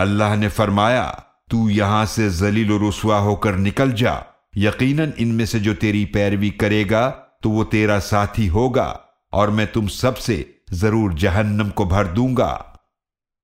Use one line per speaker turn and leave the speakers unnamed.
अल्लाह ने फरमाया, तू यहाँ से जलील रुसवा होकर निकल जा। यकीनन इनमें से जो तेरी पैरवी करेगा तो वो तेरा साथी होगा, और मैं तुम सबसे ज़रूर जहन्नम को भर दूँगा।